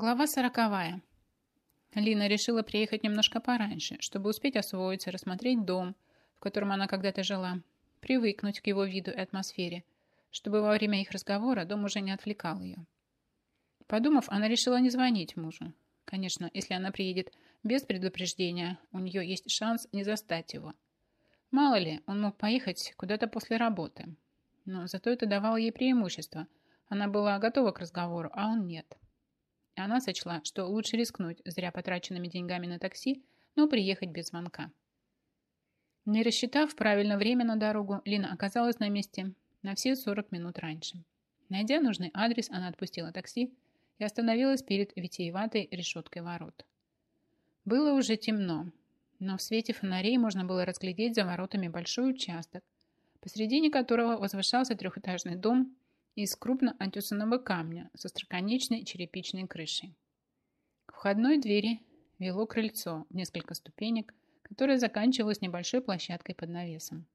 Глава сороковая. Лина решила приехать немножко пораньше, чтобы успеть освоиться, рассмотреть дом, в котором она когда-то жила, привыкнуть к его виду и атмосфере, чтобы во время их разговора дом уже не отвлекал ее. Подумав, она решила не звонить мужу. Конечно, если она приедет без предупреждения, у нее есть шанс не застать его. Мало ли, он мог поехать куда-то после работы. Но зато это давало ей преимущество. Она была готова к разговору, а он нет. Она сочла, что лучше рискнуть зря потраченными деньгами на такси, но приехать без звонка. Не рассчитав правильно время на дорогу, Лина оказалась на месте на все 40 минут раньше. Найдя нужный адрес, она отпустила такси и остановилась перед витиеватой решеткой ворот. Было уже темно, но в свете фонарей можно было разглядеть за воротами большой участок, посредине которого возвышался трехэтажный дом из крупно отесанного камня со строконечной черепичной крышей. К входной двери вело крыльцо в несколько ступенек, которое заканчивалось небольшой площадкой под навесом.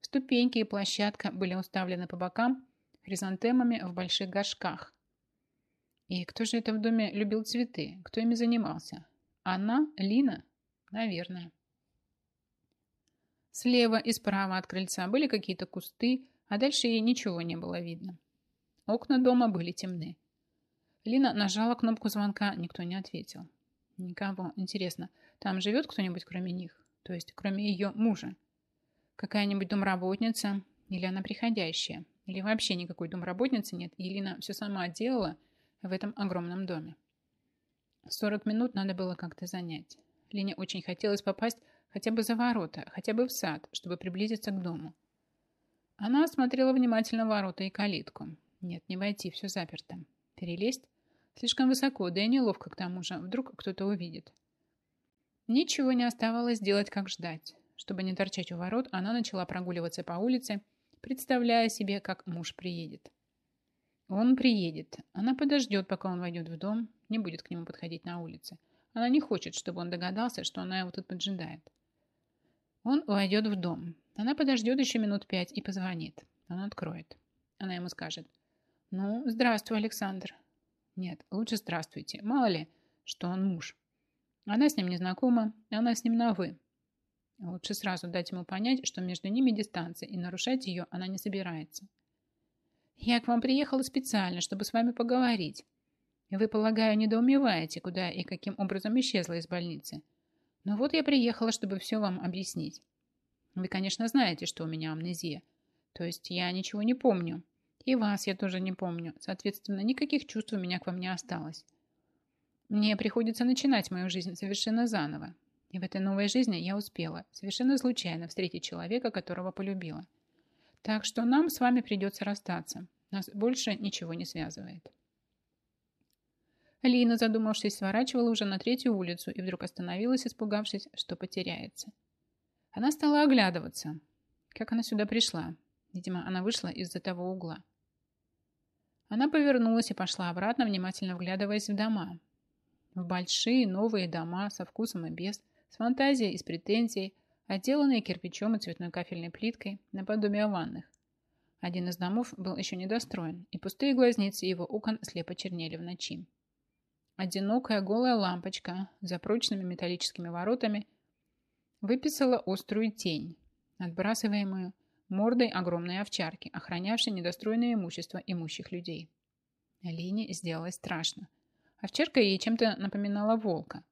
Ступеньки и площадка были уставлены по бокам хризантемами в больших горшках. И кто же это в доме любил цветы? Кто ими занимался? Она? Лина? Наверное. Слева и справа от крыльца были какие-то кусты, а дальше ей ничего не было видно. Окна дома были темны. Лина нажала кнопку звонка, никто не ответил. Никого. Интересно, там живет кто-нибудь кроме них? То есть, кроме ее мужа? Какая-нибудь домработница? Или она приходящая? Или вообще никакой домработницы нет, и Лина все сама делала в этом огромном доме? 40 минут надо было как-то занять. Лине очень хотелось попасть хотя бы за ворота, хотя бы в сад, чтобы приблизиться к дому. Она осмотрела внимательно ворота и калитку. Нет, не войти, все заперто. Перелезть? Слишком высоко, да и неловко к тому же. Вдруг кто-то увидит. Ничего не оставалось делать, как ждать. Чтобы не торчать у ворот, она начала прогуливаться по улице, представляя себе, как муж приедет. Он приедет. Она подождет, пока он войдет в дом, не будет к нему подходить на улице. Она не хочет, чтобы он догадался, что она его тут поджидает. Он войдет в дом. Она подождет еще минут пять и позвонит. Он откроет. Она ему скажет. «Ну, здравствуй, Александр». Нет, лучше здравствуйте. Мало ли, что он муж. Она с ним не знакома, она с ним на «вы». Лучше сразу дать ему понять, что между ними дистанция, и нарушать ее она не собирается. «Я к вам приехала специально, чтобы с вами поговорить. Вы, полагаю, недоумеваете, куда и каким образом исчезла из больницы. Но вот я приехала, чтобы все вам объяснить. Вы, конечно, знаете, что у меня амнезия. То есть я ничего не помню. И вас я тоже не помню. Соответственно, никаких чувств у меня к вам не осталось. Мне приходится начинать мою жизнь совершенно заново. И в этой новой жизни я успела совершенно случайно встретить человека, которого полюбила. Так что нам с вами придется расстаться. Нас больше ничего не связывает. Лина, задумавшись, сворачивала уже на третью улицу и вдруг остановилась, испугавшись, что потеряется. Она стала оглядываться. Как она сюда пришла? Видимо, она вышла из-за того угла. Она повернулась и пошла обратно, внимательно вглядываясь в дома. В большие новые дома со вкусом и без, с фантазией и с претензией, отделанные кирпичом и цветной кафельной плиткой, наподобие ванных. Один из домов был еще недостроен, и пустые глазницы его окон слепо чернели в ночи. Одинокая голая лампочка за прочными металлическими воротами выписала острую тень, отбрасываемую мордой огромной овчарки, охранявшей недостроенное имущество имущих людей. Алине сделалось страшно. Овчарка ей чем-то напоминала волка.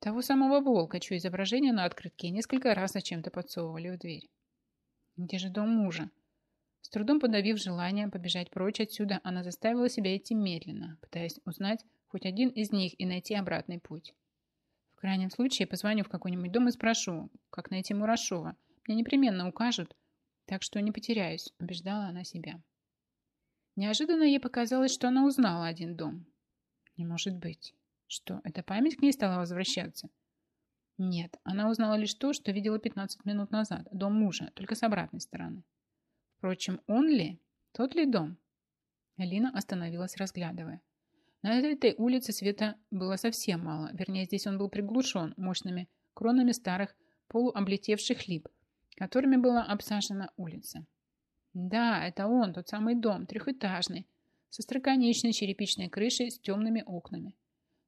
Того самого волка, чье изображение на открытке несколько раз зачем-то подсовывали в дверь. Где же дом мужа? С трудом подавив желание побежать прочь отсюда, она заставила себя идти медленно, пытаясь узнать хоть один из них и найти обратный путь. В крайнем случае позвоню в какой-нибудь дом и спрошу, как найти Мурашова. Мне непременно укажут, так что не потеряюсь, убеждала она себя. Неожиданно ей показалось, что она узнала один дом. Не может быть. Что, эта память к ней стала возвращаться? Нет, она узнала лишь то, что видела 15 минут назад. Дом мужа, только с обратной стороны. Впрочем, он ли? Тот ли дом? Алина остановилась, разглядывая. На этой улице света было совсем мало. Вернее, здесь он был приглушен мощными кронами старых полуоблетевших лип, которыми была обсажена улица. Да, это он, тот самый дом, трехэтажный, со строконечной черепичной крышей с темными окнами.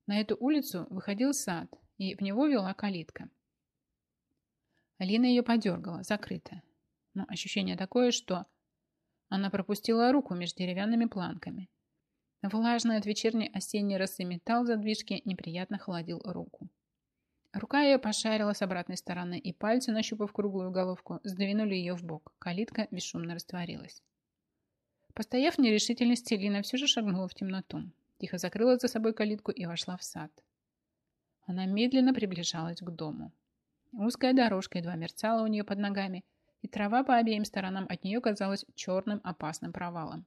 На эту улицу выходил сад, и в него вела калитка. Алина ее подергала, закрытая. Но ощущение такое, что она пропустила руку между деревянными планками. Влажный от вечерней осенней росы металл задвижки неприятно холодил руку. Рука ее пошарила с обратной стороны, и пальцы, нащупав круглую головку, сдвинули ее в бок. Калитка бесшумно растворилась. Постояв в нерешительности, Лина все же шагнула в темноту. Тихо закрыла за собой калитку и вошла в сад. Она медленно приближалась к дому. Узкая дорожка едва мерцала у нее под ногами, и трава по обеим сторонам от нее казалась черным опасным провалом.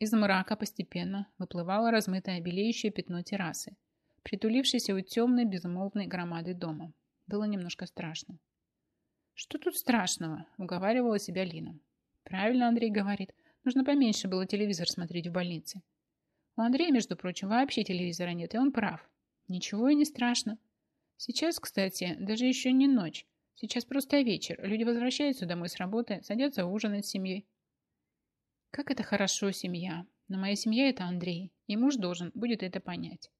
Из мрака постепенно выплывало размытое белеющее пятно террасы, притулившейся у темной безмолвной громады дома. Было немножко страшно. «Что тут страшного?» – уговаривала себя Лина. «Правильно Андрей говорит. Нужно поменьше было телевизор смотреть в больнице. У Андрея, между прочим, вообще телевизора нет, и он прав. Ничего и не страшно. Сейчас, кстати, даже еще не ночь. Сейчас просто вечер. Люди возвращаются домой с работы, садятся ужинать с семьей. Как это хорошо, семья. Но моя семья – это Андрей, и муж должен будет это понять.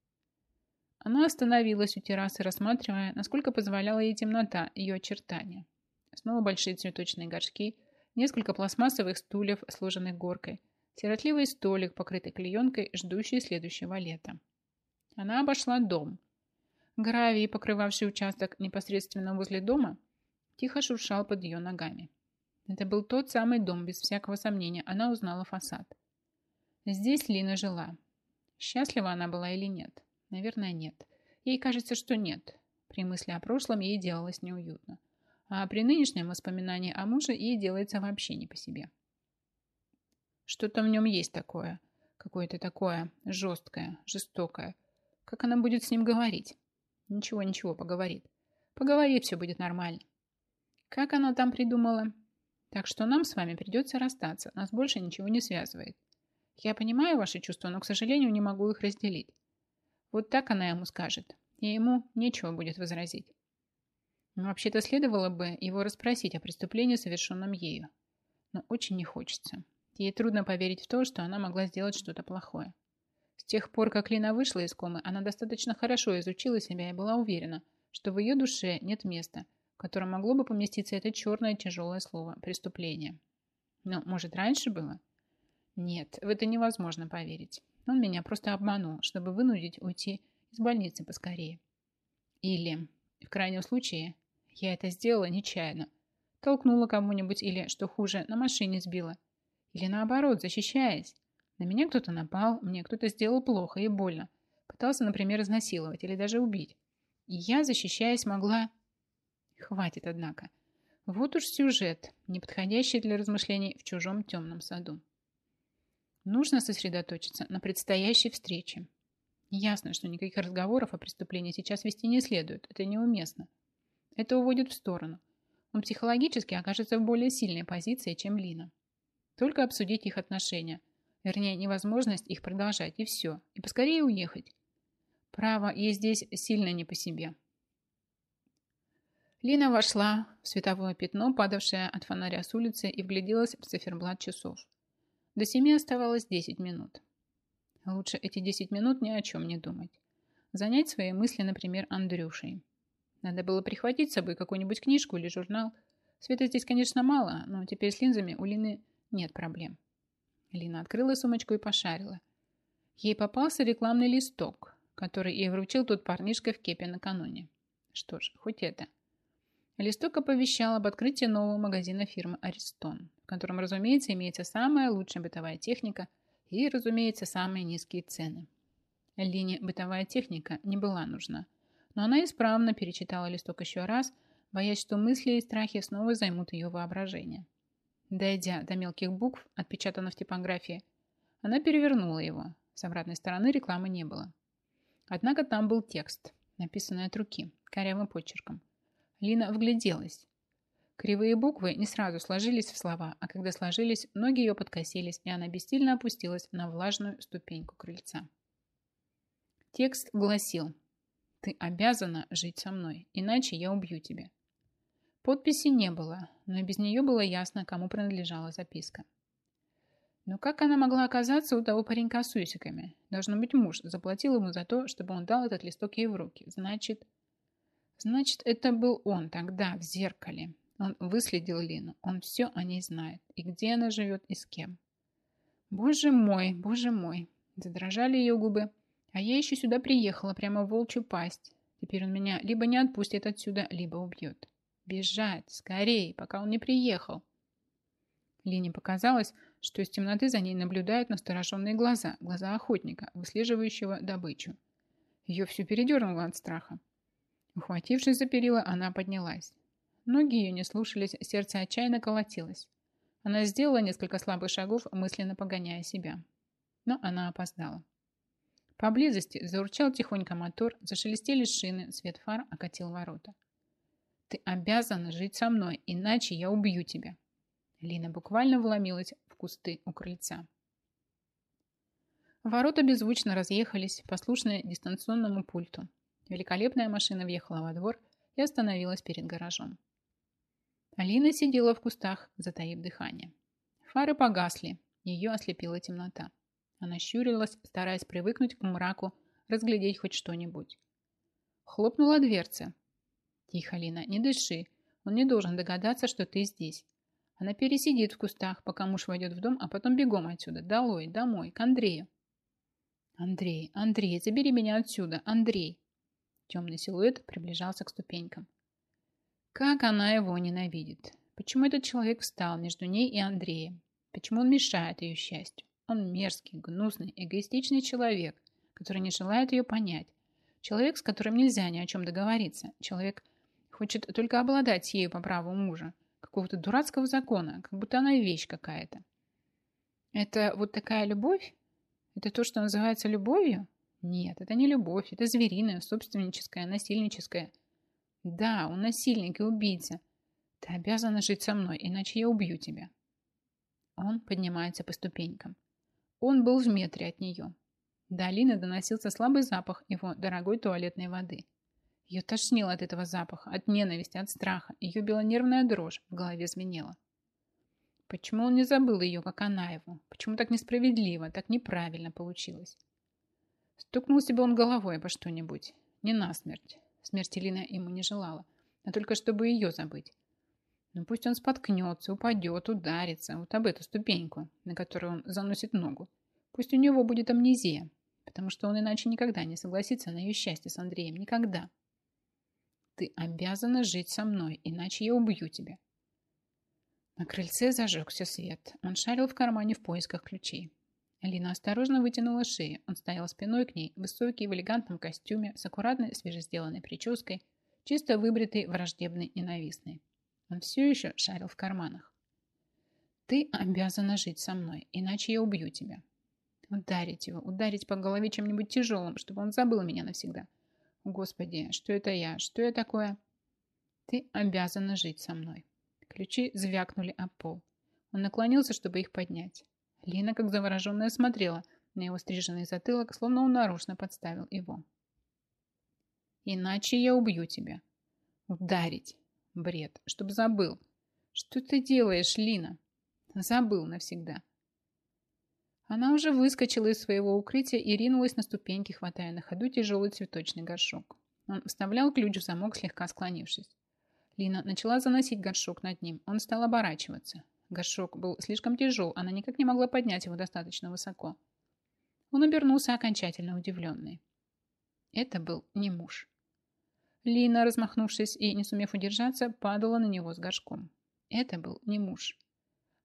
Она остановилась у террасы, рассматривая, насколько позволяла ей темнота, ее очертания. Снова большие цветочные горшки, Несколько пластмассовых стульев, сложенных горкой. Сиротливый столик, покрытый клеенкой, ждущий следующего лета. Она обошла дом. Гравий, покрывавший участок непосредственно возле дома, тихо шуршал под ее ногами. Это был тот самый дом, без всякого сомнения. Она узнала фасад. Здесь Лина жила. Счастлива она была или нет? Наверное, нет. Ей кажется, что нет. При мысли о прошлом ей делалось неуютно а при нынешнем воспоминании о муже ей делается вообще не по себе. Что-то в нем есть такое, какое-то такое жесткое, жестокое. Как она будет с ним говорить? Ничего, ничего, поговорит. Поговорит, все будет нормально. Как она там придумала? Так что нам с вами придется расстаться, нас больше ничего не связывает. Я понимаю ваши чувства, но, к сожалению, не могу их разделить. Вот так она ему скажет, и ему нечего будет возразить. Вообще-то следовало бы его расспросить о преступлении, совершенном ею. Но очень не хочется. Ей трудно поверить в то, что она могла сделать что-то плохое. С тех пор, как Лина вышла из комы, она достаточно хорошо изучила себя и была уверена, что в ее душе нет места, котором могло бы поместиться это черное тяжелое слово «преступление». Но, может, раньше было? Нет, в это невозможно поверить. Он меня просто обманул, чтобы вынудить уйти из больницы поскорее. Или, в крайнем случае, я это сделала нечаянно. Толкнула кому-нибудь или, что хуже, на машине сбила. Или наоборот, защищаясь. На меня кто-то напал, мне кто-то сделал плохо и больно. Пытался, например, изнасиловать или даже убить. И я, защищаясь, могла... Хватит, однако. Вот уж сюжет, неподходящий для размышлений в чужом темном саду. Нужно сосредоточиться на предстоящей встрече. Ясно, что никаких разговоров о преступлении сейчас вести не следует. Это неуместно. Это уводит в сторону. Он психологически окажется в более сильной позиции, чем Лина. Только обсудить их отношения. Вернее, невозможность их продолжать, и все. И поскорее уехать. Право, ей здесь сильно не по себе. Лина вошла в световое пятно, падавшее от фонаря с улицы, и вгляделась в циферблат часов. До семи оставалось 10 минут. Лучше эти 10 минут ни о чем не думать. Занять свои мысли, например, Андрюшей. Надо было прихватить с собой какую-нибудь книжку или журнал. Света здесь, конечно, мало, но теперь с линзами у Лины нет проблем. Лина открыла сумочку и пошарила. Ей попался рекламный листок, который ей вручил тот парнишка в кепе накануне. Что ж, хоть это. Листок оповещал об открытии нового магазина фирмы «Аристон», в котором, разумеется, имеется самая лучшая бытовая техника и, разумеется, самые низкие цены. Лине бытовая техника не была нужна но она исправно перечитала листок еще раз, боясь, что мысли и страхи снова займут ее воображение. Дойдя до мелких букв, отпечатанных в типографии, она перевернула его. С обратной стороны рекламы не было. Однако там был текст, написанный от руки, корявым почерком. Лина вгляделась. Кривые буквы не сразу сложились в слова, а когда сложились, ноги ее подкосились, и она бессильно опустилась на влажную ступеньку крыльца. Текст гласил ты обязана жить со мной, иначе я убью тебя. Подписи не было, но без нее было ясно, кому принадлежала записка. Но как она могла оказаться у того паренька с усиками? Должно быть, муж заплатил ему за то, чтобы он дал этот листок ей в руки. Значит, значит, это был он тогда в зеркале. Он выследил Лину. Он все о ней знает. И где она живет, и с кем. Боже мой, боже мой. Задрожали ее губы. А я еще сюда приехала, прямо в волчью пасть. Теперь он меня либо не отпустит отсюда, либо убьет. Бежать, скорее, пока он не приехал. Лине показалось, что из темноты за ней наблюдают настороженные глаза, глаза охотника, выслеживающего добычу. Ее все передернуло от страха. Ухватившись за перила, она поднялась. Ноги ее не слушались, сердце отчаянно колотилось. Она сделала несколько слабых шагов, мысленно погоняя себя. Но она опоздала. Поблизости заурчал тихонько мотор, зашелестели шины, свет фар окатил ворота. «Ты обязана жить со мной, иначе я убью тебя!» Лина буквально вломилась в кусты у крыльца. Ворота беззвучно разъехались, послушные дистанционному пульту. Великолепная машина въехала во двор и остановилась перед гаражом. Алина сидела в кустах, затаив дыхание. Фары погасли, ее ослепила темнота. Она щурилась, стараясь привыкнуть к мраку, разглядеть хоть что-нибудь. Хлопнула дверца. «Тихо, Лина, не дыши. Он не должен догадаться, что ты здесь. Она пересидит в кустах, пока муж войдет в дом, а потом бегом отсюда. Долой, домой, к Андрею. Андрей, Андрей, забери меня отсюда, Андрей. Темный силуэт приближался к ступенькам. Как она его ненавидит. Почему этот человек встал между ней и Андреем? Почему он мешает ее счастью? Он мерзкий, гнусный, эгоистичный человек, который не желает ее понять. Человек, с которым нельзя ни о чем договориться. Человек хочет только обладать ею по праву мужа какого-то дурацкого закона, как будто она вещь какая-то. Это вот такая любовь? Это то, что называется любовью? Нет, это не любовь, это звериная, собственническая, насильническая. Да, он насильник и убийца. Ты обязана жить со мной, иначе я убью тебя. Он поднимается по ступенькам. Он был в метре от нее. До Алины доносился слабый запах его дорогой туалетной воды. Ее тошнило от этого запаха, от ненависти, от страха. Ее била нервная дрожь, в голове звенела. Почему он не забыл ее, как она его? Почему так несправедливо, так неправильно получилось? Стукнулся бы он головой обо что-нибудь. Не насмерть. Смерти Лина ему не желала, а только чтобы ее забыть. Но пусть он споткнется, упадет, ударится вот об эту ступеньку, на которую он заносит ногу. Пусть у него будет амнезия, потому что он иначе никогда не согласится на ее счастье с Андреем. Никогда. Ты обязана жить со мной, иначе я убью тебя. На крыльце зажегся свет. Он шарил в кармане в поисках ключей. Алина осторожно вытянула шею. Он стоял спиной к ней, высокий, в элегантном костюме, с аккуратной, свежесделанной прической, чисто выбритый, враждебный, ненавистный. Он все еще шарил в карманах. «Ты обязана жить со мной, иначе я убью тебя». Ударить его, ударить по голове чем-нибудь тяжелым, чтобы он забыл меня навсегда. Господи, что это я? Что я такое? Ты обязана жить со мной. Ключи звякнули об пол. Он наклонился, чтобы их поднять. Лина, как завороженная, смотрела на его стриженный затылок, словно он нарочно подставил его. Иначе я убью тебя. Ударить. Бред. Чтоб забыл. Что ты делаешь, Лина? Забыл навсегда. Она уже выскочила из своего укрытия и ринулась на ступеньки, хватая на ходу тяжелый цветочный горшок. Он вставлял ключ в замок, слегка склонившись. Лина начала заносить горшок над ним. Он стал оборачиваться. Горшок был слишком тяжел, она никак не могла поднять его достаточно высоко. Он обернулся окончательно удивленный. Это был не муж. Лина, размахнувшись и не сумев удержаться, падала на него с горшком. Это был не муж.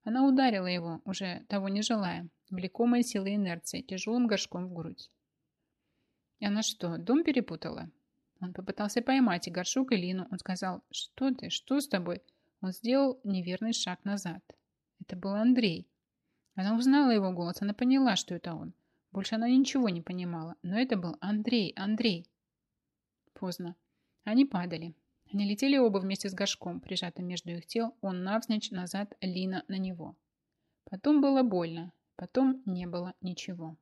Она ударила его, уже того не желая, влекомая силой инерции, тяжелым горшком в грудь. Она что, дом перепутала? Он попытался поймать и горшок, и Лину. Он сказал, что ты, что с тобой? Он сделал неверный шаг назад. Это был Андрей. Она узнала его голос, она поняла, что это он. Больше она ничего не понимала, но это был Андрей, Андрей. Поздно. Они падали. Они летели оба вместе с горшком, прижатым между их тел, он навзничь назад, Лина на него. Потом было больно, потом не было ничего.